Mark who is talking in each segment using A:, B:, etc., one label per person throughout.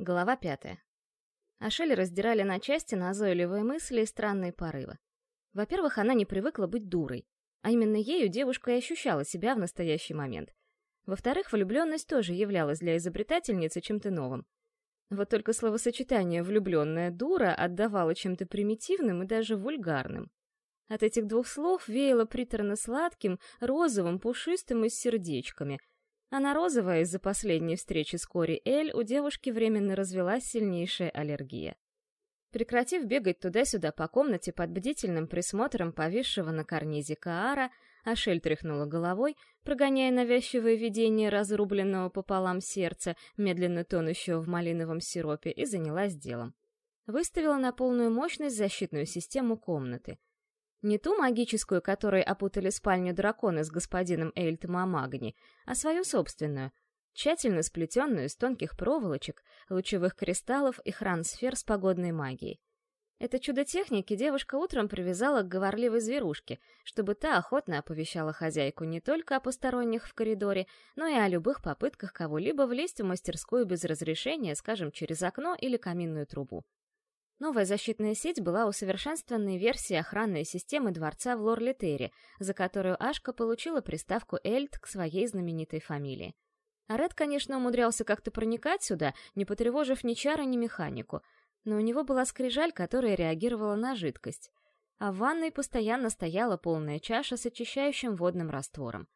A: Глава пятая. Ашель раздирали на части назойливые мысли и странные порывы. Во-первых, она не привыкла быть дурой, а именно ею девушка и ощущала себя в настоящий момент. Во-вторых, влюбленность тоже являлась для изобретательницы чем-то новым. Вот только словосочетание «влюбленная дура» отдавало чем-то примитивным и даже вульгарным. От этих двух слов веяло приторно-сладким, розовым, пушистым и с сердечками — она розовая из-за последней встречи с Кори Эль, у девушки временно развелась сильнейшая аллергия. Прекратив бегать туда-сюда по комнате под бдительным присмотром повисшего на карнизе Каара, Ашель тряхнула головой, прогоняя навязчивое видение разрубленного пополам сердца, медленно тонущего в малиновом сиропе, и занялась делом. Выставила на полную мощность защитную систему комнаты. Не ту магическую, которой опутали спальню дракона с господином Эйльтом Амагни, а свою собственную, тщательно сплетенную из тонких проволочек, лучевых кристаллов и хран-сфер с погодной магией. Это чудо техники девушка утром привязала к говорливой зверушке, чтобы та охотно оповещала хозяйку не только о посторонних в коридоре, но и о любых попытках кого-либо влезть в мастерскую без разрешения, скажем, через окно или каминную трубу. Новая защитная сеть была усовершенствованной версией охранной системы дворца в Лорлитере, за которую Ашка получила приставку Эльт к своей знаменитой фамилии. А Ред, конечно, умудрялся как-то проникать сюда, не потревожив ни чара, ни механику, но у него была скрижаль, которая реагировала на жидкость. А в ванной постоянно стояла полная чаша с очищающим водным раствором.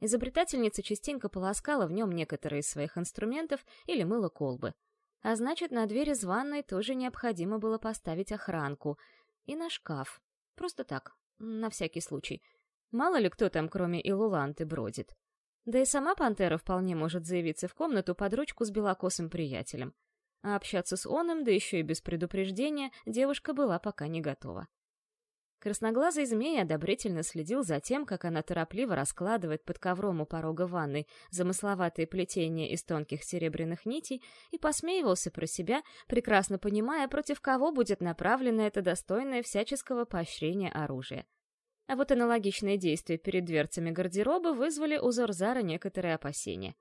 A: Изобретательница частенько полоскала в нем некоторые из своих инструментов или мыла колбы — а значит, на дверь из ванной тоже необходимо было поставить охранку. И на шкаф. Просто так, на всякий случай. Мало ли кто там, кроме Илуланты, бродит. Да и сама пантера вполне может заявиться в комнату под ручку с белокосым приятелем. А общаться с оном, да еще и без предупреждения, девушка была пока не готова. Красноглазый змей одобрительно следил за тем, как она торопливо раскладывает под ковром у порога ванной замысловатые плетения из тонких серебряных нитей и посмеивался про себя, прекрасно понимая, против кого будет направлено это достойное всяческого поощрения оружие. А вот аналогичные действия перед дверцами гардероба вызвали у Зорзара некоторые опасения.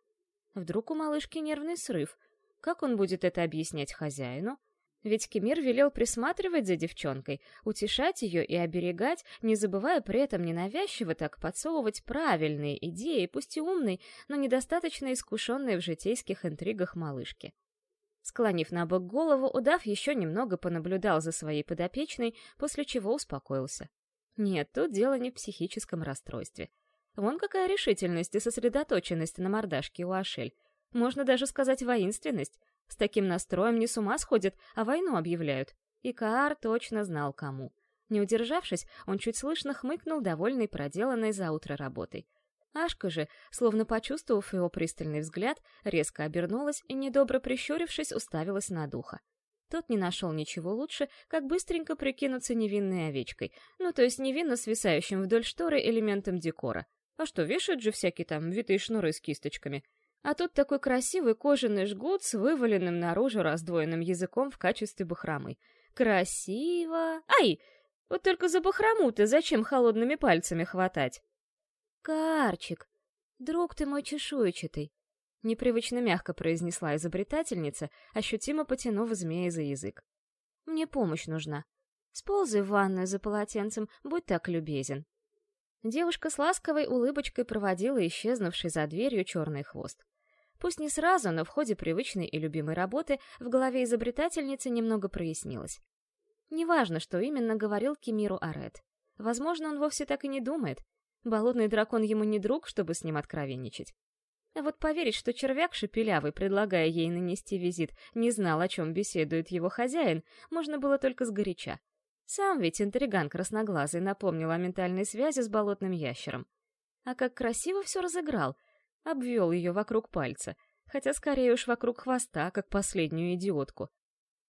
A: Вдруг у малышки нервный срыв? Как он будет это объяснять хозяину? Ведь Кемир велел присматривать за девчонкой, утешать ее и оберегать, не забывая при этом ненавязчиво так подсовывать правильные идеи, пусть и умные, но недостаточно искушенные в житейских интригах малышки. Склонив на бок голову, удав еще немного понаблюдал за своей подопечной, после чего успокоился. Нет, тут дело не в психическом расстройстве. Вон какая решительность и сосредоточенность на мордашке у Ашель. Можно даже сказать воинственность, с таким настроем не с ума сходят, а войну объявляют. И Каар точно знал, кому. Не удержавшись, он чуть слышно хмыкнул, довольный проделанной за утро работой. Ашка же, словно почувствовав его пристальный взгляд, резко обернулась и, недобро прищурившись, уставилась на духа. Тот не нашел ничего лучше, как быстренько прикинуться невинной овечкой, ну, то есть невинно свисающим вдоль шторы элементом декора. А что, вешают же всякие там витые шнуры с кисточками — а тут такой красивый кожаный жгут с вываленным наружу раздвоенным языком в качестве бахромы. Красиво! Ай! Вот только за бахрому-то зачем холодными пальцами хватать? Карчик, друг ты мой чешуйчатый, непривычно мягко произнесла изобретательница, ощутимо потянув змея за язык. Мне помощь нужна. Сползай в ванную за полотенцем, будь так любезен. Девушка с ласковой улыбочкой проводила исчезнувший за дверью черный хвост. Пусть не сразу, но в ходе привычной и любимой работы в голове изобретательницы немного прояснилось. Неважно, что именно говорил Кемиру Арет. Возможно, он вовсе так и не думает. Болотный дракон ему не друг, чтобы с ним откровенничать. А вот поверить, что червяк шепелявый, предлагая ей нанести визит, не знал, о чем беседует его хозяин, можно было только сгоряча. Сам ведь интриган красноглазый напомнил о ментальной связи с болотным ящером. А как красиво все разыграл — обвел ее вокруг пальца, хотя скорее уж вокруг хвоста, как последнюю идиотку.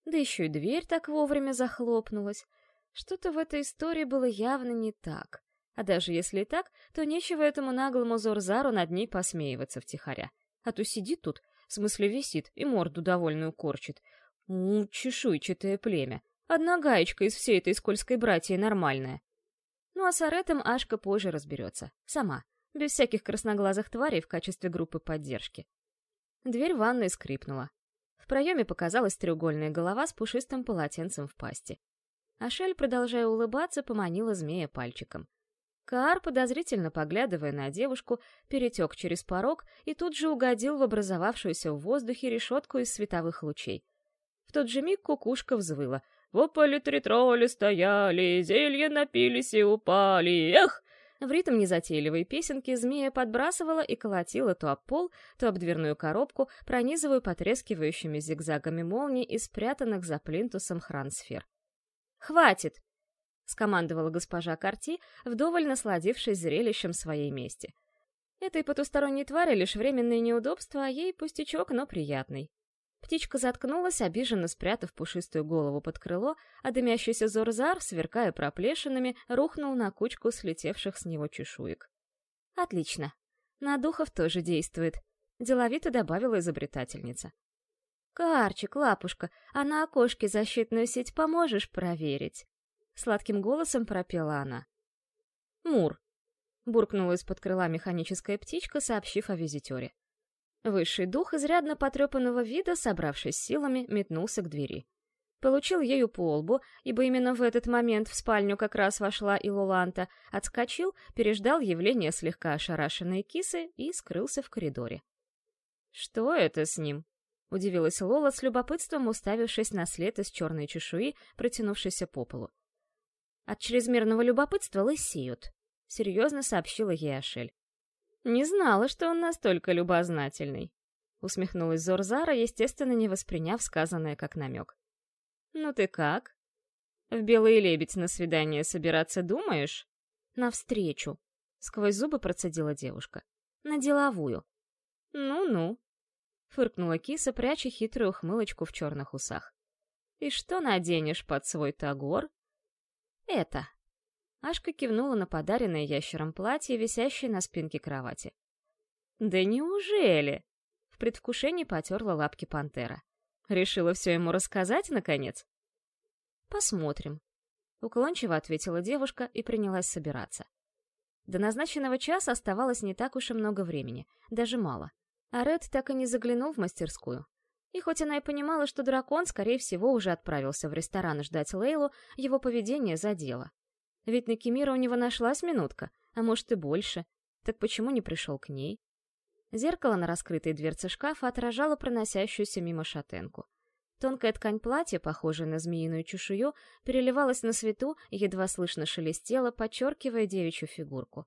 A: Да еще и дверь так вовремя захлопнулась. Что-то в этой истории было явно не так. А даже если и так, то нечего этому наглому Зорзару над ней посмеиваться втихаря. А то сидит тут, в смысле висит, и морду довольную корчит. У, чешуйчатое племя. Одна гаечка из всей этой скользкой братьи нормальная. Ну а с Аретом Ашка позже разберется. Сама без всяких красноглазых тварей в качестве группы поддержки. Дверь ванной скрипнула. В проеме показалась треугольная голова с пушистым полотенцем в пасти. Ашель, продолжая улыбаться, поманила змея пальчиком. Каар, подозрительно поглядывая на девушку, перетек через порог и тут же угодил в образовавшуюся в воздухе решетку из световых лучей. В тот же миг кукушка взвыла. «В поле три тролли стояли, зелье напились и упали, эх!» В ритм незатейливой песенки змея подбрасывала и колотила то об пол, то об дверную коробку, пронизывая потрескивающими зигзагами молний из спрятанных за плинтусом хрансфер. «Хватит!» — скомандовала госпожа Карти, вдоволь насладившись зрелищем своей мести. Этой потусторонней твари лишь временное неудобство, а ей пустячок, но приятный. Птичка заткнулась, обиженно спрятав пушистую голову под крыло, а дымящийся Зорзар, сверкая проплешинами, рухнул на кучку слетевших с него чешуек. «Отлично. На духов тоже действует», — деловито добавила изобретательница. «Карчик, лапушка, а на окошке защитную сеть поможешь проверить?» Сладким голосом пропела она. «Мур!» — буркнула из-под крыла механическая птичка, сообщив о визитере. Высший дух, изрядно потрепанного вида, собравшись силами, метнулся к двери. Получил ею по лбу, ибо именно в этот момент в спальню как раз вошла и Луланта, отскочил, переждал явление слегка ошарашенной кисы и скрылся в коридоре. «Что это с ним?» — удивилась Лола с любопытством, уставившись на след из черной чешуи, протянувшейся по полу. От чрезмерного любопытства лысеют, — серьезно сообщила ей Ашель. «Не знала, что он настолько любознательный», — усмехнулась Зорзара, естественно, не восприняв сказанное как намек. «Ну ты как? В белый лебедь на свидание собираться думаешь?» «Навстречу», — сквозь зубы процедила девушка. «На деловую». «Ну-ну», — фыркнула киса, пряча хитрую ухмылочку в черных усах. «И что наденешь под свой тагор?» «Это», Ашка кивнула на подаренное ящером платье, висящее на спинке кровати. «Да неужели?» В предвкушении потерла лапки пантера. «Решила все ему рассказать, наконец?» «Посмотрим», — уклончиво ответила девушка и принялась собираться. До назначенного часа оставалось не так уж и много времени, даже мало. А Ред так и не заглянул в мастерскую. И хоть она и понимала, что дракон, скорее всего, уже отправился в ресторан ждать Лейлу, его поведение задело. Ведь на Кемира у него нашлась минутка, а может и больше. Так почему не пришел к ней? Зеркало на раскрытой дверце шкафа отражало проносящуюся мимо шатенку. Тонкая ткань платья, похожая на змеиную чешую, переливалась на свету едва слышно шелестела, подчеркивая девичью фигурку.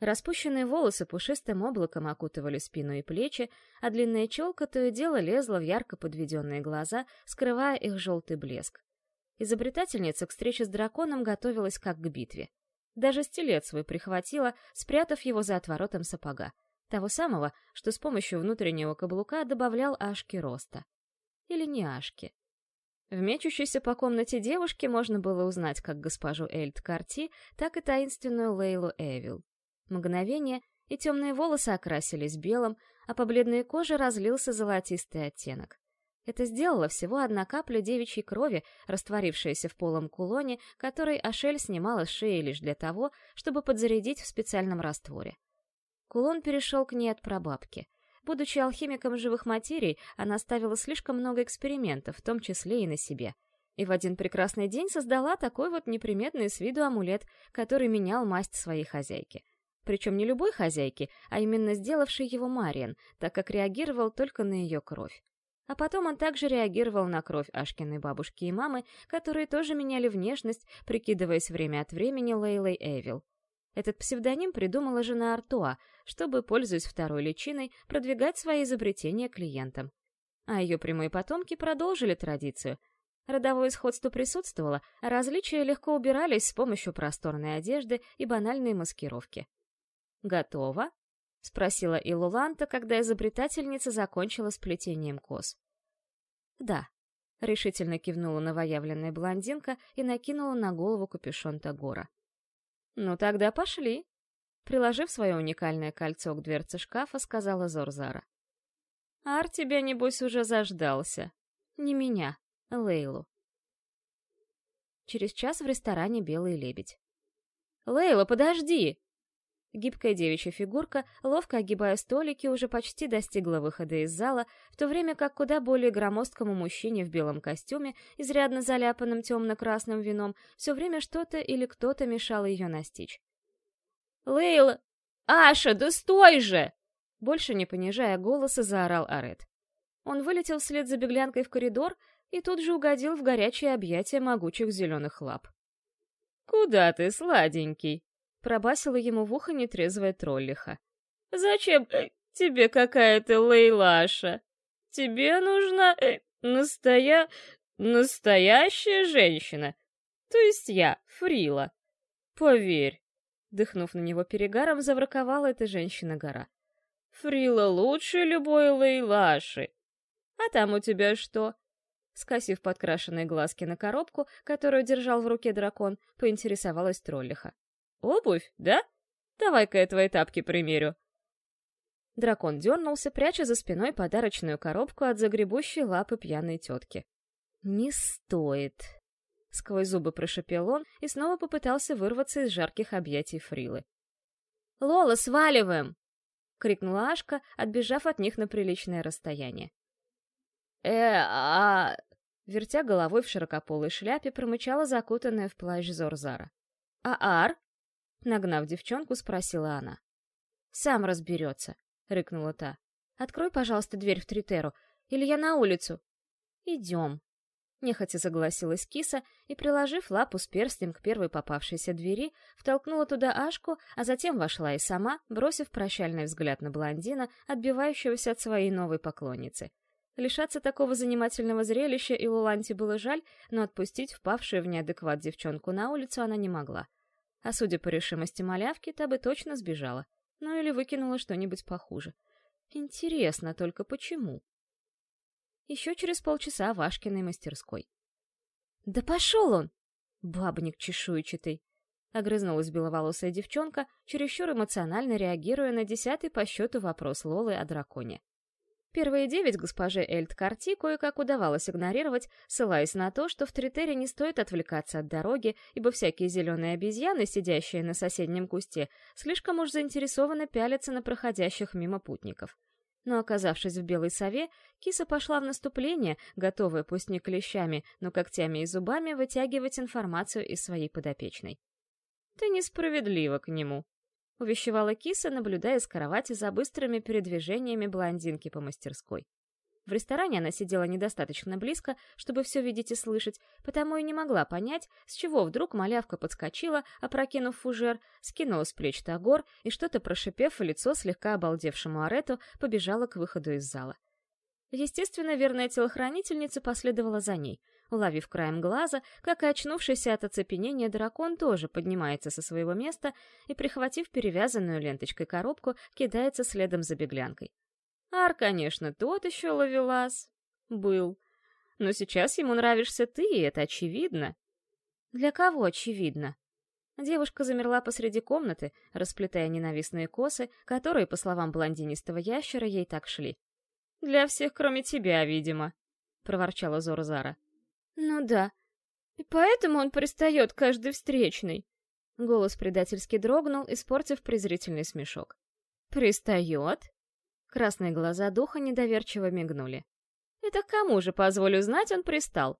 A: Распущенные волосы пушистым облаком окутывали спину и плечи, а длинная челка то и дело лезла в ярко подведенные глаза, скрывая их желтый блеск. Изобретательница к встрече с драконом готовилась как к битве. Даже стилет свой прихватила, спрятав его за отворотом сапога. Того самого, что с помощью внутреннего каблука добавлял Ашки роста. Или не Ашки. В мечущейся по комнате девушке можно было узнать как госпожу Эльд Карти, так и таинственную Лейлу Эвил. Мгновение, и темные волосы окрасились белым, а по бледной коже разлился золотистый оттенок. Это сделала всего одна капля девичьей крови, растворившаяся в полом кулоне, который Ашель снимала с шеи лишь для того, чтобы подзарядить в специальном растворе. Кулон перешел к ней от прабабки. Будучи алхимиком живых материй, она ставила слишком много экспериментов, в том числе и на себе. И в один прекрасный день создала такой вот неприметный с виду амулет, который менял масть своей хозяйки. Причем не любой хозяйки, а именно сделавшей его Мариен, так как реагировал только на ее кровь. А потом он также реагировал на кровь Ашкиной бабушки и мамы, которые тоже меняли внешность, прикидываясь время от времени Лейлой Эвил. Этот псевдоним придумала жена Артуа, чтобы, пользуясь второй личиной, продвигать свои изобретения клиентам. А ее прямые потомки продолжили традицию. Родовое сходство присутствовало, а различия легко убирались с помощью просторной одежды и банальной маскировки. «Готово?» — спросила Илуланта, когда изобретательница закончила с плетением кос. «Да», — решительно кивнула новоявленная блондинка и накинула на голову капюшон Тагора. «Ну тогда пошли», — приложив свое уникальное кольцо к дверце шкафа, сказала Зорзара. «Ар тебя, небось, уже заждался. Не меня, Лейлу». Через час в ресторане «Белый лебедь». «Лейла, подожди!» Гибкая девичья фигурка, ловко огибая столики, уже почти достигла выхода из зала, в то время как куда более громоздкому мужчине в белом костюме, изрядно заляпанным темно-красным вином, все время что-то или кто-то мешал ее настичь. «Лейла! Аша, да стой же!» Больше не понижая голоса, заорал Арет. Он вылетел вслед за беглянкой в коридор и тут же угодил в горячее объятие могучих зеленых лап. «Куда ты, сладенький?» Пробасила ему в ухо нетрезвая троллиха. «Зачем тебе какая-то Лейлаша? Тебе нужна э, настоя... настоящая женщина. То есть я, Фрила. Поверь». Дыхнув на него перегаром, завраковала эта женщина-гора. «Фрила лучше любой Лейлаши. А там у тебя что?» Скосив подкрашенные глазки на коробку, которую держал в руке дракон, поинтересовалась троллиха. «Обувь, да? Давай-ка я твои тапки примерю». Дракон дернулся, пряча за спиной подарочную коробку от загребущей лапы пьяной тетки. «Не стоит!» Сквозь зубы прошипел он и снова попытался вырваться из жарких объятий Фрилы. «Лола, сваливаем!» — крикнула Ашка, отбежав от них на приличное расстояние. «Э, а...» Вертя головой в широкополой шляпе, промычала закутанная в плащ Зорзара. «А Ар?» Нагнав девчонку, спросила она. «Сам разберется», — рыкнула та. «Открой, пожалуйста, дверь в Тритеру, или я на улицу». «Идем», — нехотя согласилась киса и, приложив лапу с перстнем к первой попавшейся двери, втолкнула туда Ашку, а затем вошла и сама, бросив прощальный взгляд на блондина, отбивающегося от своей новой поклонницы. Лишаться такого занимательного зрелища и Луланте было жаль, но отпустить впавшую в неадекват девчонку на улицу она не могла. А судя по решимости малявки, та бы точно сбежала. Ну или выкинула что-нибудь похуже. Интересно только почему? Еще через полчаса в Ашкиной мастерской. «Да пошел он!» «Бабник чешуйчатый!» Огрызнулась беловолосая девчонка, чересчур эмоционально реагируя на десятый по счету вопрос Лолы о драконе. Первые девять госпоже Эльд Карти кое-как удавалось игнорировать, ссылаясь на то, что в Тритере не стоит отвлекаться от дороги, ибо всякие зеленые обезьяны, сидящие на соседнем кусте, слишком уж заинтересованно пялятся на проходящих мимо путников. Но оказавшись в белой сове, киса пошла в наступление, готовая пусть не клещами, но когтями и зубами вытягивать информацию из своей подопечной. «Ты несправедлива к нему», увещевала киса, наблюдая с кровати за быстрыми передвижениями блондинки по мастерской. В ресторане она сидела недостаточно близко, чтобы все видеть и слышать, потому и не могла понять, с чего вдруг малявка подскочила, опрокинув фужер, скинула с плеч тагор и, что-то прошипев в лицо слегка обалдевшему Арету, побежала к выходу из зала. Естественно, верная телохранительница последовала за ней — Уловив краем глаза, как и очнувшийся от оцепенения дракон тоже поднимается со своего места и, прихватив перевязанную ленточкой коробку, кидается следом за беглянкой. Ар, конечно, тот еще ловелас. Был. Но сейчас ему нравишься ты, и это очевидно. Для кого очевидно? Девушка замерла посреди комнаты, расплетая ненавистные косы, которые, по словам блондинистого ящера, ей так шли. «Для всех, кроме тебя, видимо», — проворчала Зорзара. «Ну да. И поэтому он пристает каждый встречный». Голос предательски дрогнул, испортив презрительный смешок. «Пристает?» Красные глаза духа недоверчиво мигнули. «Это кому же, позволю знать, он пристал?»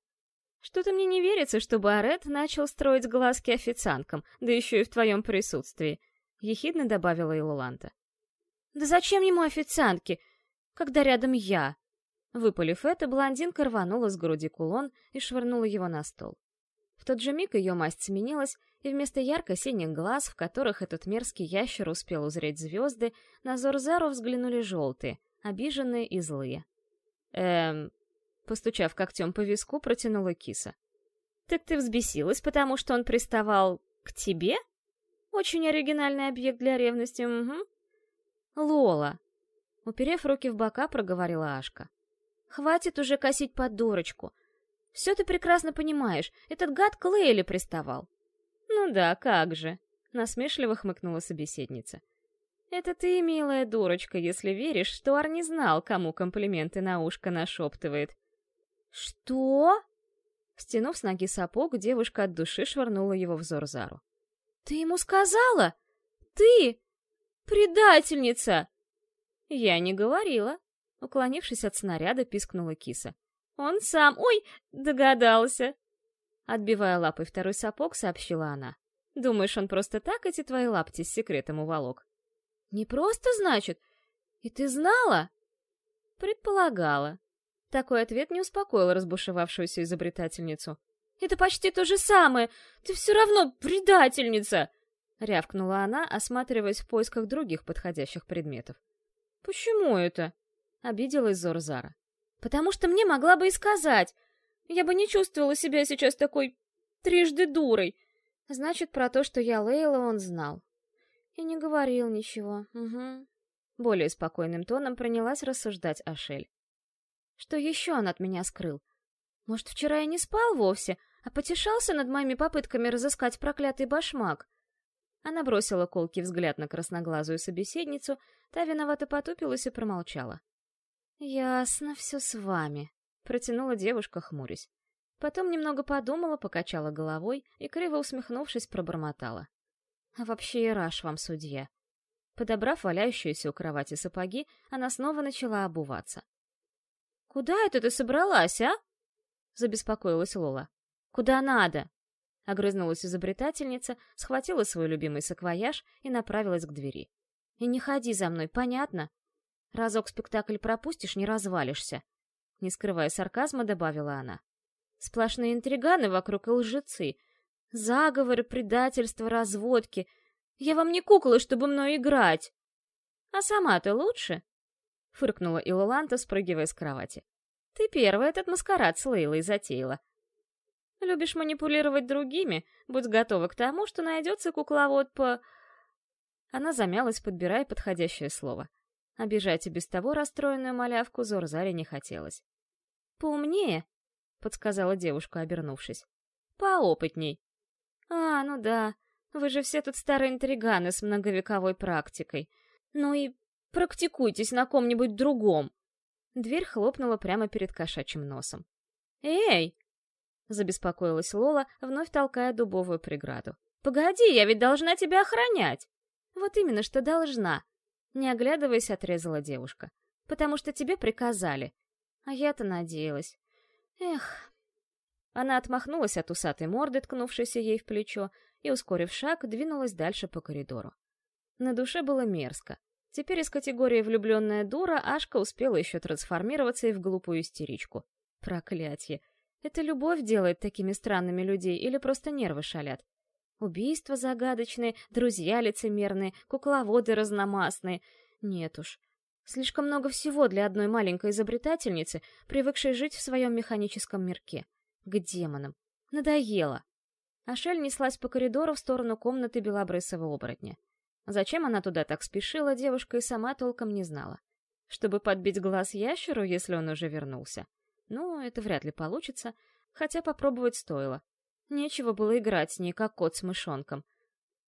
A: «Что-то мне не верится, чтобы Арет начал строить глазки официанткам, да еще и в твоем присутствии», — ехидно добавила Илуланта. «Да зачем ему официантки, когда рядом я?» Выпалив это, блондинка рванула с груди кулон и швырнула его на стол. В тот же миг ее масть сменилась, и вместо ярко-синих глаз, в которых этот мерзкий ящер успел узреть звезды, на Зорзару взглянули желтые, обиженные и злые. «Эм...» Постучав когтем по виску, протянула киса. «Так ты взбесилась, потому что он приставал к тебе? Очень оригинальный объект для ревности, угу». «Лола!» Уперев руки в бока, проговорила Ашка. Хватит уже косить под дурочку. Все ты прекрасно понимаешь, этот гад к Лейле приставал. Ну да, как же, насмешливо хмыкнула собеседница. Это ты, милая дурочка, если веришь, что Ар не знал, кому комплименты на ушко нашептывает. Что? Стянув с ноги сапог, девушка от души швырнула его в Зорзару. «Ты ему сказала? Ты? «Предательница!» «Я не говорила», — уклонившись от снаряда, пискнула киса. «Он сам... Ой, догадался!» Отбивая лапой второй сапог, сообщила она. «Думаешь, он просто так эти твои лапти с секретом уволок?» «Не просто, значит? И ты знала?» «Предполагала». Такой ответ не успокоил разбушевавшуюся изобретательницу. «Это почти то же самое! Ты все равно предательница!» — рявкнула она, осматриваясь в поисках других подходящих предметов. «Почему это?» — обиделась Зорзара. «Потому что мне могла бы и сказать. Я бы не чувствовала себя сейчас такой... трижды дурой. Значит, про то, что я Лейла, он знал. И не говорил ничего. Угу. Более спокойным тоном принялась рассуждать Ашель. Что еще он от меня скрыл? Может, вчера я не спал вовсе, а потешался над моими попытками разыскать проклятый башмак? Она бросила колкий взгляд на красноглазую собеседницу, та виновато потупилась и промолчала. «Ясно все с вами», — протянула девушка, хмурясь. Потом немного подумала, покачала головой и, криво усмехнувшись, пробормотала. «А вообще и раш вам, судья». Подобрав валяющиеся у кровати сапоги, она снова начала обуваться. «Куда это ты собралась, а?» — забеспокоилась Лола. «Куда надо?» Огрызнулась изобретательница, схватила свой любимый саквояж и направилась к двери. «И не ходи за мной, понятно? Разок спектакль пропустишь, не развалишься!» Не скрывая сарказма, добавила она. «Сплошные интриганы вокруг и лжецы. Заговоры, предательства, разводки. Я вам не кукла, чтобы мной играть!» «А сама-то лучше?» — фыркнула Илоланта, спрыгивая с кровати. «Ты первая этот маскарад с Лейлой затеяла. Любишь манипулировать другими, будь готова к тому, что найдется кукловод по...» Она замялась, подбирая подходящее слово. Обижать и без того расстроенную малявку Зорзаре не хотелось. «Поумнее», — подсказала девушка, обернувшись. «Поопытней». «А, ну да, вы же все тут старые интриганы с многовековой практикой. Ну и практикуйтесь на ком-нибудь другом». Дверь хлопнула прямо перед кошачьим носом. «Эй!» Забеспокоилась Лола, вновь толкая дубовую преграду. «Погоди, я ведь должна тебя охранять!» «Вот именно, что должна!» Не оглядываясь, отрезала девушка. «Потому что тебе приказали. А я-то надеялась. Эх...» Она отмахнулась от усатой морды, ткнувшейся ей в плечо, и, ускорив шаг, двинулась дальше по коридору. На душе было мерзко. Теперь из категории «влюбленная дура» Ашка успела еще трансформироваться и в глупую истеричку. Проклятье! Это любовь делает такими странными людей или просто нервы шалят? Убийства загадочные, друзья лицемерные, кукловоды разномастные. Нет уж. Слишком много всего для одной маленькой изобретательницы, привыкшей жить в своем механическом мирке. К демонам. Надоело. Ашель неслась по коридору в сторону комнаты белобрысого оборотня. Зачем она туда так спешила, девушка и сама толком не знала. Чтобы подбить глаз ящеру, если он уже вернулся. Ну, это вряд ли получится, хотя попробовать стоило. Нечего было играть с ней, как кот с мышонком.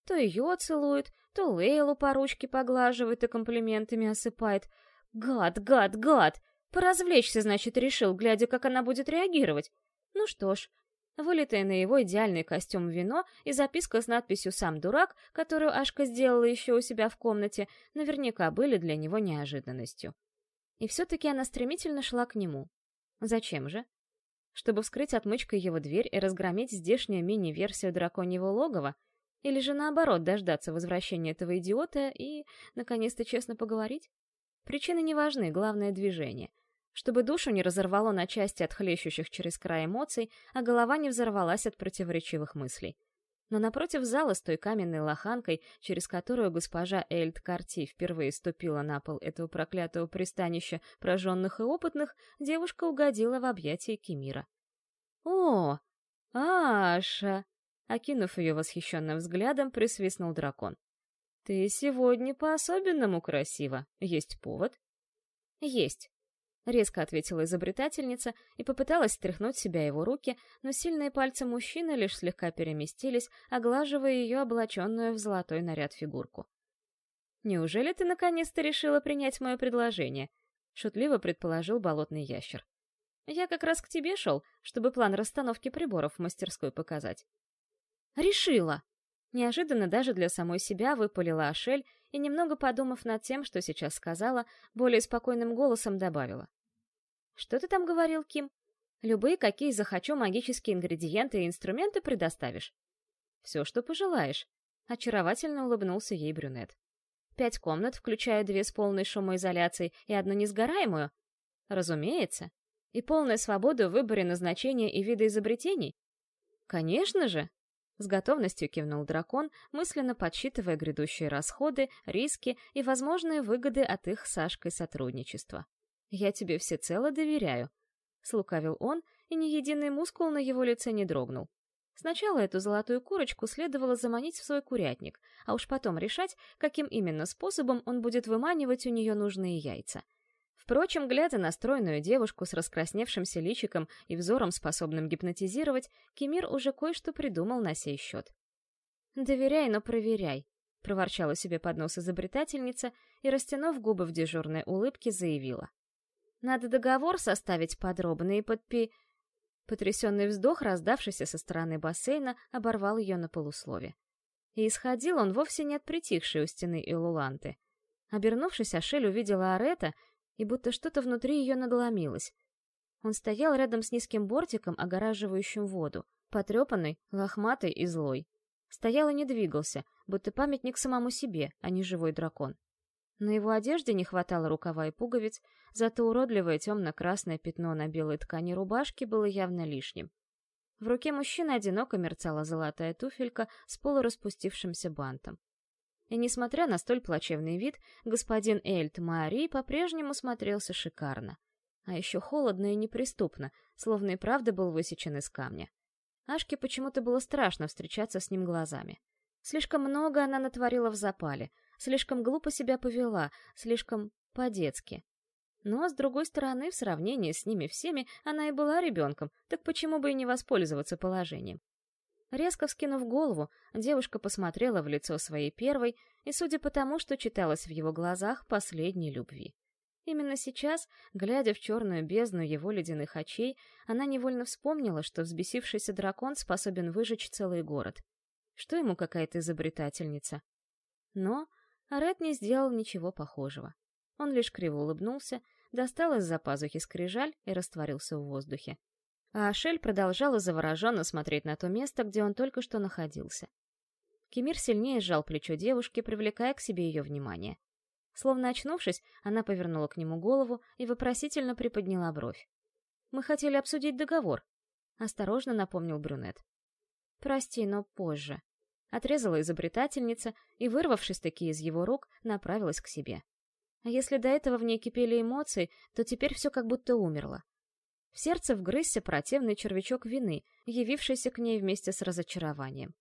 A: То ее целует, то Лейлу по ручке поглаживает и комплиментами осыпает. Гад, гад, гад! Поразвлечься, значит, решил, глядя, как она будет реагировать. Ну что ж, вылитое на его идеальный костюм вино и записка с надписью «Сам дурак», которую Ашка сделала еще у себя в комнате, наверняка были для него неожиданностью. И все-таки она стремительно шла к нему, Зачем же? Чтобы вскрыть отмычкой его дверь и разгромить здешнюю мини-версию драконьего логова? Или же наоборот дождаться возвращения этого идиота и, наконец-то, честно поговорить? Причины не важны, главное — движение. Чтобы душу не разорвало на части от хлещущих через край эмоций, а голова не взорвалась от противоречивых мыслей но напротив зала с той каменной лоханкой, через которую госпожа Эльд Карти впервые ступила на пол этого проклятого пристанища прожженных и опытных, девушка угодила в объятия Кемира. «О, Аша!» Окинув ее восхищенным взглядом, присвистнул дракон. «Ты сегодня по-особенному красива. Есть повод?» «Есть», — резко ответила изобретательница и попыталась стряхнуть себя его руки, но сильные пальцы мужчины лишь слегка переместились, оглаживая ее облаченную в золотой наряд фигурку. «Неужели ты наконец-то решила принять мое предложение?» — шутливо предположил болотный ящер. «Я как раз к тебе шел, чтобы план расстановки приборов в мастерской показать». «Решила!» Неожиданно даже для самой себя выпалила Ашель и, немного подумав над тем, что сейчас сказала, более спокойным голосом добавила. «Что ты там говорил, Ким? Любые, какие захочу магические ингредиенты и инструменты предоставишь?» «Все, что пожелаешь», — очаровательно улыбнулся ей брюнет. «Пять комнат, включая две с полной шумоизоляцией и одну несгораемую?» «Разумеется. И полная свобода в выборе назначения и вида изобретений?» «Конечно же!» С готовностью кивнул дракон, мысленно подсчитывая грядущие расходы, риски и возможные выгоды от их с Сашкой сотрудничества. «Я тебе всецело доверяю», — слукавил он, и ни единый мускул на его лице не дрогнул. Сначала эту золотую курочку следовало заманить в свой курятник, а уж потом решать, каким именно способом он будет выманивать у нее нужные яйца. Впрочем, глядя на стройную девушку с раскрасневшимся личиком и взором, способным гипнотизировать, Кемир уже кое-что придумал на сей счет. «Доверяй, но проверяй», — проворчала себе под нос изобретательница и, растянув губы в дежурной улыбке, заявила. «Надо договор составить подробно и подпи...» Потрясенный вздох, раздавшийся со стороны бассейна, оборвал ее на полуслове. И исходил он вовсе не от притихшей у стены Илуланты. Обернувшись, Ашель увидела Арета и будто что-то внутри ее надломилось. Он стоял рядом с низким бортиком, огораживающим воду, потрепанный, лохматый и злой. Стоял и не двигался, будто памятник самому себе, а не живой дракон. На его одежде не хватало рукава и пуговиц, зато уродливое темно-красное пятно на белой ткани рубашки было явно лишним. В руке мужчины одиноко мерцала золотая туфелька с полураспустившимся бантом. И несмотря на столь плачевный вид, господин Эльт Мари по-прежнему смотрелся шикарно. А еще холодно и неприступно, словно и правда был высечен из камня. Ашке почему-то было страшно встречаться с ним глазами. Слишком много она натворила в запале, слишком глупо себя повела, слишком по-детски. Но, с другой стороны, в сравнении с ними всеми, она и была ребенком, так почему бы и не воспользоваться положением? Резко вскинув голову, девушка посмотрела в лицо своей первой, и, судя по тому, что читалось в его глазах, последней любви. Именно сейчас, глядя в черную бездну его ледяных очей, она невольно вспомнила, что взбесившийся дракон способен выжечь целый город. Что ему какая-то изобретательница? Но Арет не сделал ничего похожего. Он лишь криво улыбнулся, достал из-за пазухи скрижаль и растворился в воздухе а Ашель продолжала завороженно смотреть на то место, где он только что находился. Кемир сильнее сжал плечо девушки, привлекая к себе ее внимание. Словно очнувшись, она повернула к нему голову и вопросительно приподняла бровь. «Мы хотели обсудить договор», — осторожно напомнил брюнет. «Прости, но позже», — отрезала изобретательница и, вырвавшись-таки из его рук, направилась к себе. А если до этого в ней кипели эмоции, то теперь все как будто умерло. В сердце вгрызся противный червячок вины, явившийся к ней вместе с разочарованием.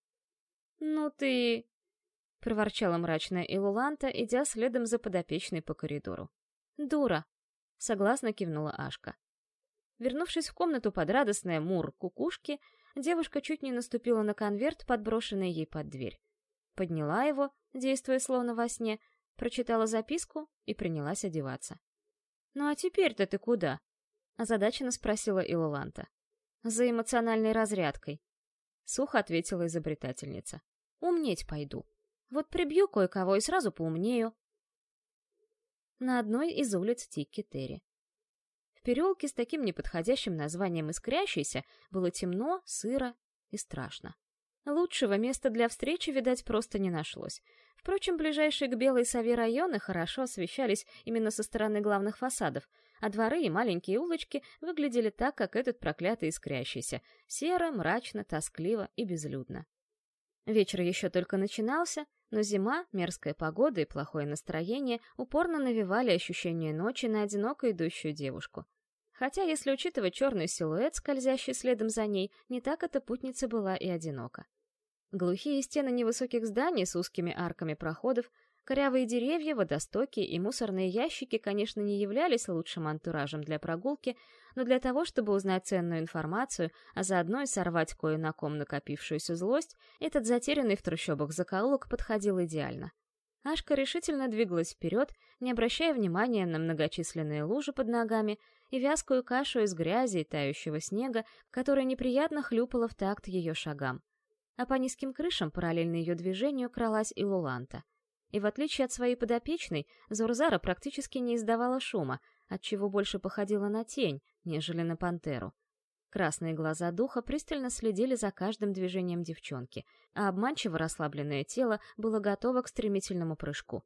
A: «Ну ты...» — проворчала мрачная Илуланта, идя следом за подопечной по коридору. «Дура!» — согласно кивнула Ашка. Вернувшись в комнату под радостное мур кукушки, девушка чуть не наступила на конверт, подброшенный ей под дверь. Подняла его, действуя словно во сне, прочитала записку и принялась одеваться. «Ну а теперь-то ты куда?» Озадаченно спросила Илоланта. «За эмоциональной разрядкой», — сухо ответила изобретательница. «Умнеть пойду. Вот прибью кое-кого и сразу поумнею». На одной из улиц Тикки-Терри. В переулке с таким неподходящим названием «Искрящийся» было темно, сыро и страшно. Лучшего места для встречи, видать, просто не нашлось. Впрочем, ближайшие к Белой Сове районы хорошо освещались именно со стороны главных фасадов, а дворы и маленькие улочки выглядели так, как этот проклятый искрящийся — серо, мрачно, тоскливо и безлюдно. Вечер еще только начинался, но зима, мерзкая погода и плохое настроение упорно навевали ощущение ночи на одиноко идущую девушку. Хотя, если учитывать черный силуэт, скользящий следом за ней, не так эта путница была и одинока. Глухие стены невысоких зданий с узкими арками проходов, корявые деревья, водостоки и мусорные ящики, конечно, не являлись лучшим антуражем для прогулки, но для того, чтобы узнать ценную информацию, а заодно и сорвать кое на ком накопившуюся злость, этот затерянный в трущобах закоулок подходил идеально. Ашка решительно двигалась вперед, не обращая внимания на многочисленные лужи под ногами и вязкую кашу из грязи и тающего снега, которая неприятно хлюпала в такт ее шагам а по низким крышам параллельно ее движению кралась и Луланта. И в отличие от своей подопечной, Зурзара практически не издавала шума, отчего больше походила на тень, нежели на пантеру. Красные глаза духа пристально следили за каждым движением девчонки, а обманчиво расслабленное тело было готово к стремительному прыжку.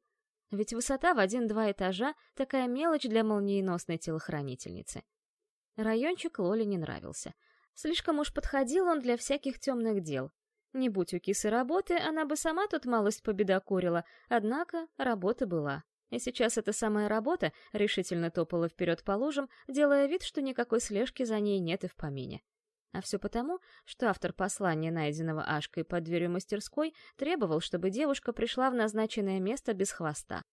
A: Ведь высота в один-два этажа — такая мелочь для молниеносной телохранительницы. Райончик Лоле не нравился. Слишком уж подходил он для всяких темных дел. Не будь у кисы работы, она бы сама тут малость победокурила, однако работа была. И сейчас эта самая работа решительно топала вперед по лужам, делая вид, что никакой слежки за ней нет и в помине. А все потому, что автор послания, найденного Ашкой под дверью мастерской, требовал, чтобы девушка пришла в назначенное место без хвоста.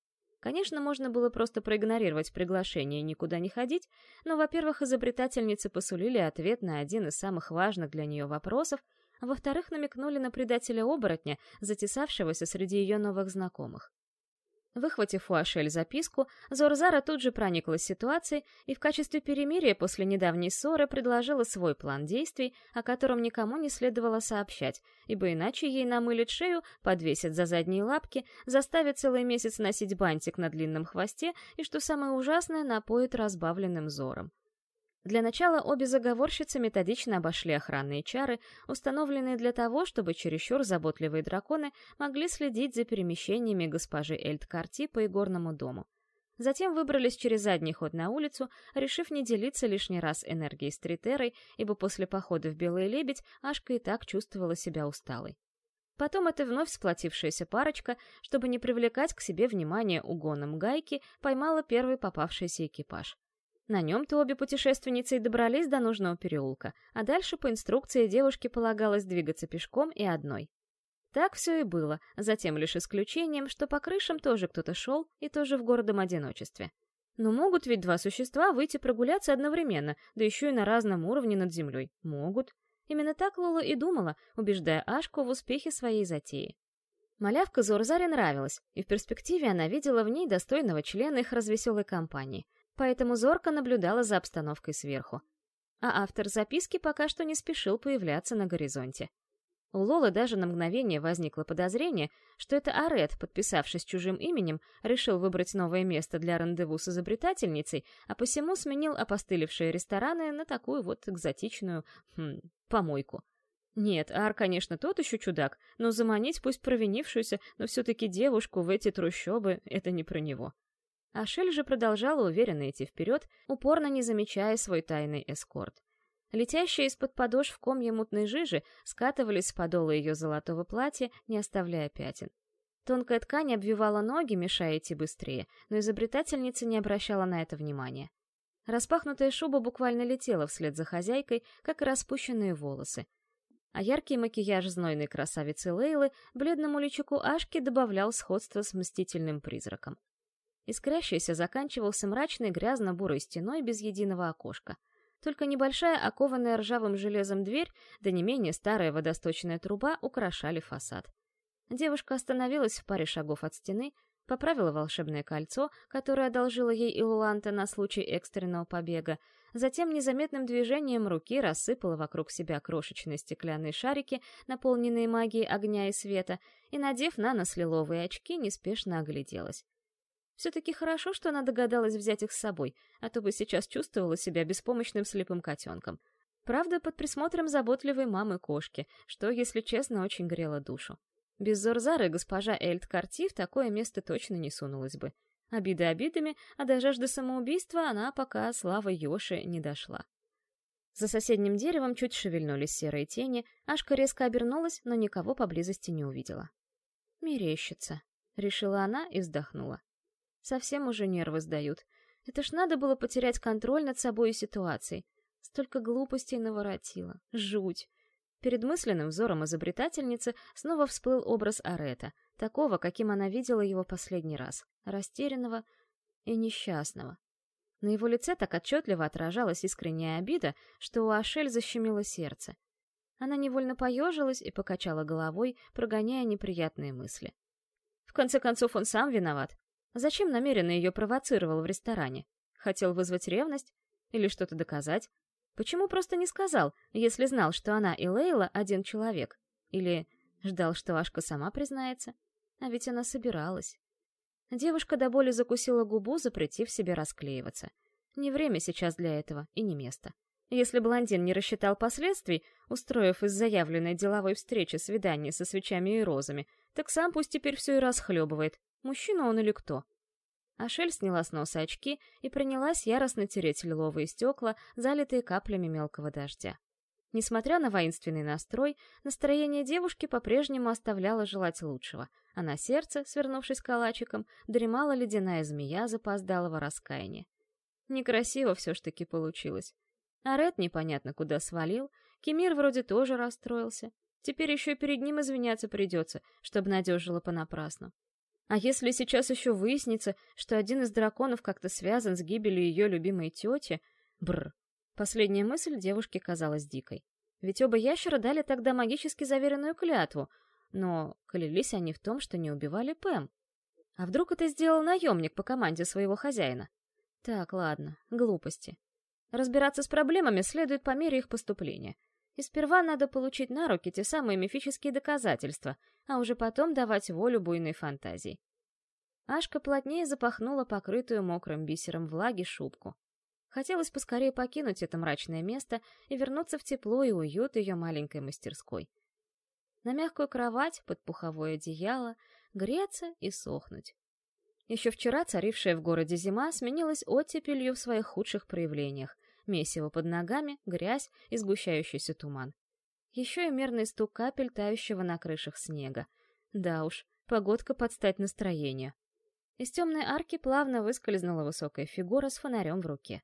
A: Конечно, можно было просто проигнорировать приглашение и никуда не ходить, но, во-первых, изобретательницы посулили ответ на один из самых важных для нее вопросов, а во-вторых, намекнули на предателя-оборотня, затесавшегося среди ее новых знакомых. Выхватив у Ашель записку, Зорзара тут же прониклась ситуацией и в качестве перемирия после недавней ссоры предложила свой план действий, о котором никому не следовало сообщать, ибо иначе ей намылят шею, подвесят за задние лапки, заставят целый месяц носить бантик на длинном хвосте и, что самое ужасное, напоят разбавленным зором. Для начала обе заговорщицы методично обошли охранные чары, установленные для того, чтобы чересчур заботливые драконы могли следить за перемещениями госпожи Эльд-Карти по игорному дому. Затем выбрались через задний ход на улицу, решив не делиться лишний раз энергией с Тритерой, ибо после похода в Белый Лебедь Ашка и так чувствовала себя усталой. Потом эта вновь сплотившаяся парочка, чтобы не привлекать к себе внимание угоном гайки, поймала первый попавшийся экипаж. На нем-то обе путешественницы и добрались до нужного переулка, а дальше по инструкции девушке полагалось двигаться пешком и одной. Так все и было, затем лишь исключением, что по крышам тоже кто-то шел и тоже в городом одиночестве. Но могут ведь два существа выйти прогуляться одновременно, да еще и на разном уровне над землей. Могут. Именно так Лола и думала, убеждая Ашку в успехе своей затеи. Малявка Зорзаре нравилась, и в перспективе она видела в ней достойного члена их развеселой компании — поэтому зорко наблюдала за обстановкой сверху. А автор записки пока что не спешил появляться на горизонте. У Лолы даже на мгновение возникло подозрение, что это Арет, подписавшись чужим именем, решил выбрать новое место для рандеву с изобретательницей, а посему сменил опостылевшие рестораны на такую вот экзотичную, хм, помойку. Нет, Ар, конечно, тот еще чудак, но заманить пусть провинившуюся, но все-таки девушку в эти трущобы — это не про него. Ашель же продолжала уверенно идти вперед, упорно не замечая свой тайный эскорт. Летящие из-под подошв комья мутной жижи скатывались с подола ее золотого платья, не оставляя пятен. Тонкая ткань обвивала ноги, мешая идти быстрее, но изобретательница не обращала на это внимания. Распахнутая шуба буквально летела вслед за хозяйкой, как и распущенные волосы. А яркий макияж знойной красавицы Лейлы бледному личику Ашки добавлял сходство с мстительным призраком. Искрящийся заканчивался мрачной грязно-бурой стеной без единого окошка. Только небольшая окованная ржавым железом дверь, да не менее старая водосточная труба украшали фасад. Девушка остановилась в паре шагов от стены, поправила волшебное кольцо, которое одолжила ей Илуланта на случай экстренного побега, затем незаметным движением руки рассыпала вокруг себя крошечные стеклянные шарики, наполненные магией огня и света, и, надев на нос лиловые очки, неспешно огляделась. Все-таки хорошо, что она догадалась взять их с собой, а то бы сейчас чувствовала себя беспомощным слепым котенком. Правда, под присмотром заботливой мамы-кошки, что, если честно, очень грело душу. Без Зорзары госпожа Эльд Карти в такое место точно не сунулась бы. Обиды обидами, а до жажды самоубийства она пока, слава Йоши, не дошла. За соседним деревом чуть шевельнулись серые тени, Ашка резко обернулась, но никого поблизости не увидела. «Мерещится», — решила она и вздохнула. Совсем уже нервы сдают. Это ж надо было потерять контроль над собой и ситуацией. Столько глупостей наворотила. Жуть. Перед мысленным взором изобретательницы снова всплыл образ Арета, такого, каким она видела его последний раз, растерянного и несчастного. На его лице так отчетливо отражалась искренняя обида, что у Ашель защемило сердце. Она невольно поежилась и покачала головой, прогоняя неприятные мысли. В конце концов, он сам виноват. Зачем намеренно ее провоцировал в ресторане? Хотел вызвать ревность? Или что-то доказать? Почему просто не сказал, если знал, что она и Лейла один человек? Или ждал, что Ашка сама признается? А ведь она собиралась. Девушка до боли закусила губу, запретив себе расклеиваться. Не время сейчас для этого и не место. Если блондин не рассчитал последствий, устроив из заявленной деловой встречи свидание со свечами и розами, так сам пусть теперь все и расхлебывает. Мужчина он или кто? Ашель сняла с носа очки и принялась яростно тереть лиловые стекла, залитые каплями мелкого дождя. Несмотря на воинственный настрой, настроение девушки по-прежнему оставляло желать лучшего, а на сердце, свернувшись калачиком, дремала ледяная змея запоздалого раскаяния. Некрасиво все ж таки получилось. А Ред непонятно куда свалил, Кемир вроде тоже расстроился. Теперь еще перед ним извиняться придется, чтобы надежила понапрасну. А если сейчас еще выяснится, что один из драконов как-то связан с гибелью ее любимой тети... Бррр. Последняя мысль девушке казалась дикой. Ведь оба ящера дали тогда магически заверенную клятву, но клялись они в том, что не убивали Пэм. А вдруг это сделал наемник по команде своего хозяина? Так, ладно, глупости. Разбираться с проблемами следует по мере их поступления. И сперва надо получить на руки те самые мифические доказательства, а уже потом давать волю буйной фантазии. Ашка плотнее запахнула покрытую мокрым бисером влаги шубку. Хотелось поскорее покинуть это мрачное место и вернуться в тепло и уют ее маленькой мастерской. На мягкую кровать под пуховое одеяло, греться и сохнуть. Еще вчера царившая в городе зима сменилась оттепелью в своих худших проявлениях, месиво под ногами, грязь и сгущающийся туман. Еще и мерный стук капель тающего на крышах снега. Да уж, погодка под стать настроению. Из темной арки плавно выскользнула высокая фигура с фонарем в руке.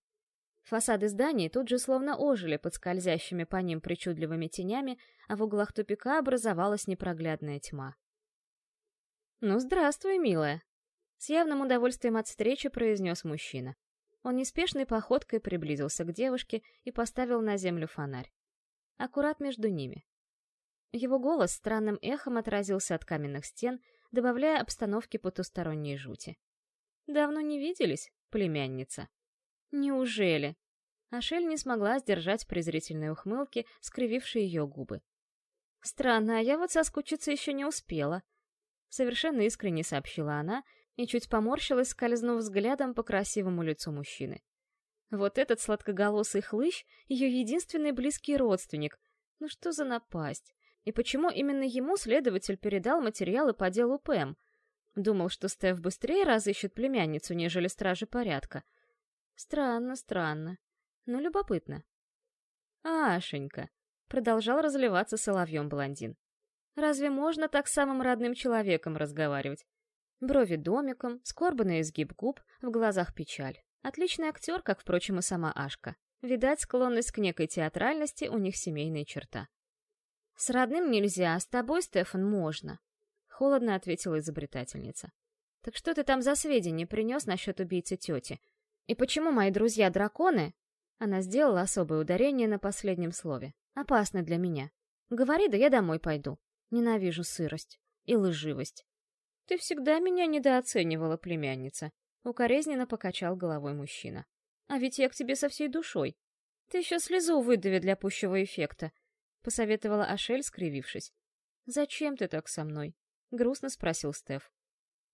A: Фасады зданий тут же словно ожили под скользящими по ним причудливыми тенями, а в углах тупика образовалась непроглядная тьма. «Ну, здравствуй, милая!» С явным удовольствием от встречи произнес мужчина. Он неспешной походкой приблизился к девушке и поставил на землю фонарь. Аккурат между ними. Его голос странным эхом отразился от каменных стен, добавляя обстановке потусторонней жути. «Давно не виделись, племянница?» «Неужели?» Ашель не смогла сдержать презрительной ухмылки, скривившей ее губы. «Странно, а я вот соскучиться еще не успела», — совершенно искренне сообщила она и чуть поморщилась, скользнув взглядом по красивому лицу мужчины. Вот этот сладкоголосый хлыщ — ее единственный близкий родственник. Ну что за напасть? И почему именно ему следователь передал материалы по делу Пэм? Думал, что Стеф быстрее разыщет племянницу, нежели стражи порядка. Странно, странно. Но любопытно. «Ашенька», — продолжал разливаться соловьем блондин. «Разве можно так с самым родным человеком разговаривать? Брови домиком, скорбанный изгиб губ, в глазах печаль. Отличный актер, как, впрочем, и сама Ашка. Видать, склонность к некой театральности у них семейная черта. «С родным нельзя, а с тобой, Стефан, можно», — холодно ответила изобретательница. «Так что ты там за сведения принес насчет убийцы тети? И почему мои друзья-драконы...» Она сделала особое ударение на последнем слове. «Опасны для меня. Говори, да я домой пойду. Ненавижу сырость и лживость. «Ты всегда меня недооценивала, племянница», — укоризненно покачал головой мужчина. «А ведь я к тебе со всей душой. Ты еще слезу выдави для пущего эффекта», — посоветовала Ашель, скривившись. «Зачем ты так со мной?» — грустно спросил Стеф.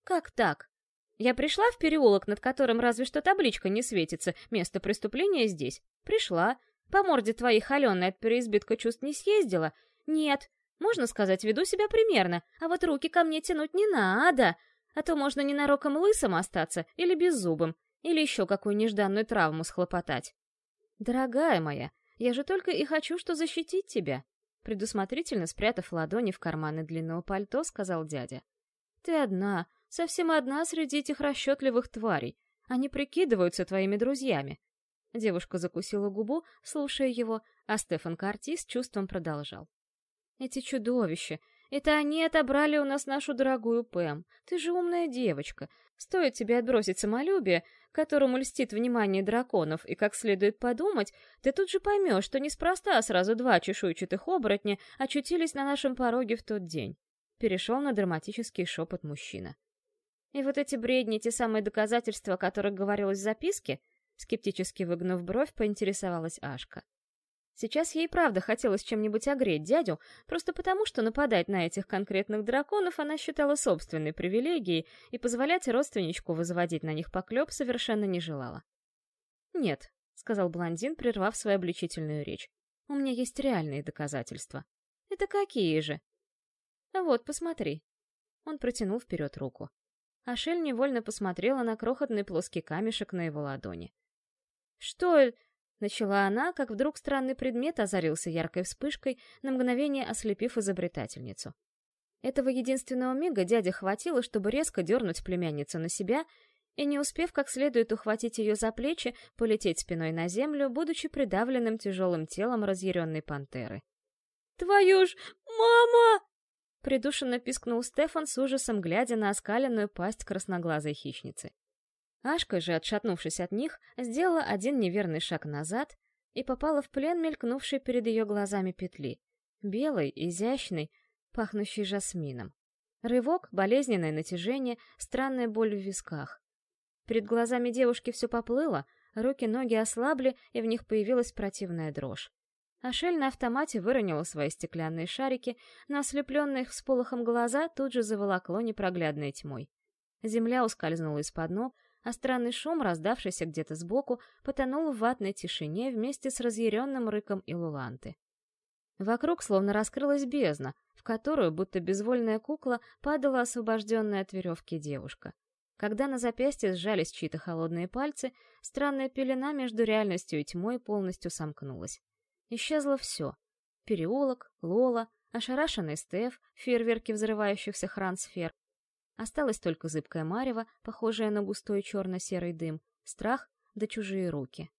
A: «Как так? Я пришла в переулок, над которым разве что табличка не светится, место преступления здесь. Пришла. По морде твоей холеной от переизбытка чувств не съездила. Нет, можно сказать, веду себя примерно, а вот руки ко мне тянуть не надо, а то можно ненароком лысым остаться или беззубым, или еще какую нежданную травму схлопотать. Дорогая моя, я же только и хочу, что защитить тебя. Предусмотрительно спрятав ладони в карманы длинного пальто, сказал дядя. Ты одна, совсем одна среди этих расчетливых тварей. Они прикидываются твоими друзьями. Девушка закусила губу, слушая его, а Стефан Карти с чувством продолжал. Эти чудовища. Это они отобрали у нас нашу дорогую Пэм. Ты же умная девочка. Стоит тебе отбросить самолюбие, которому льстит внимание драконов, и как следует подумать, ты тут же поймешь, что неспроста сразу два чешуйчатых оборотня очутились на нашем пороге в тот день. Перешел на драматический шепот мужчина. И вот эти бредни, те самые доказательства, о которых говорилось в записке, скептически выгнув бровь, поинтересовалась Ашка. Сейчас ей правда хотелось чем-нибудь огреть дядю, просто потому, что нападать на этих конкретных драконов она считала собственной привилегией и позволять родственничку возводить на них поклеп совершенно не желала. «Нет», — сказал блондин, прервав свою обличительную речь, — «у меня есть реальные доказательства». «Это какие же?» «А вот, посмотри». Он протянул вперед руку. Ашель невольно посмотрела на крохотный плоский камешек на его ладони. «Что Начала она, как вдруг странный предмет озарился яркой вспышкой, на мгновение ослепив изобретательницу. Этого единственного мига дяде хватило, чтобы резко дернуть племянницу на себя и, не успев как следует ухватить ее за плечи, полететь спиной на землю, будучи придавленным тяжелым телом разъяренной пантеры. «Твою ж... мама!» Придушенно пискнул Стефан с ужасом, глядя на оскаленную пасть красноглазой хищницы. Ашка же, отшатнувшись от них, сделала один неверный шаг назад и попала в плен мелькнувшей перед ее глазами петли. Белой, изящной, пахнущей жасмином. Рывок, болезненное натяжение, странная боль в висках. Перед глазами девушки все поплыло, руки-ноги ослабли, и в них появилась противная дрожь. Ашель на автомате выронила свои стеклянные шарики, но ослепленные всполохом глаза тут же заволокло непроглядной тьмой. Земля ускользнула из-под ног, а странный шум, раздавшийся где-то сбоку, потонул в ватной тишине вместе с разъяренным рыком Илуланты. Вокруг словно раскрылась бездна, в которую, будто безвольная кукла, падала освобожденная от веревки девушка. Когда на запястье сжались чьи-то холодные пальцы, странная пелена между реальностью и тьмой полностью сомкнулась. Исчезло все. Переулок, Лола, ошарашенный Стеф, фейерверки взрывающихся хран-сфер, Осталось только зыбкое марево, похожее на густой черно-серый дым, страх да чужие руки.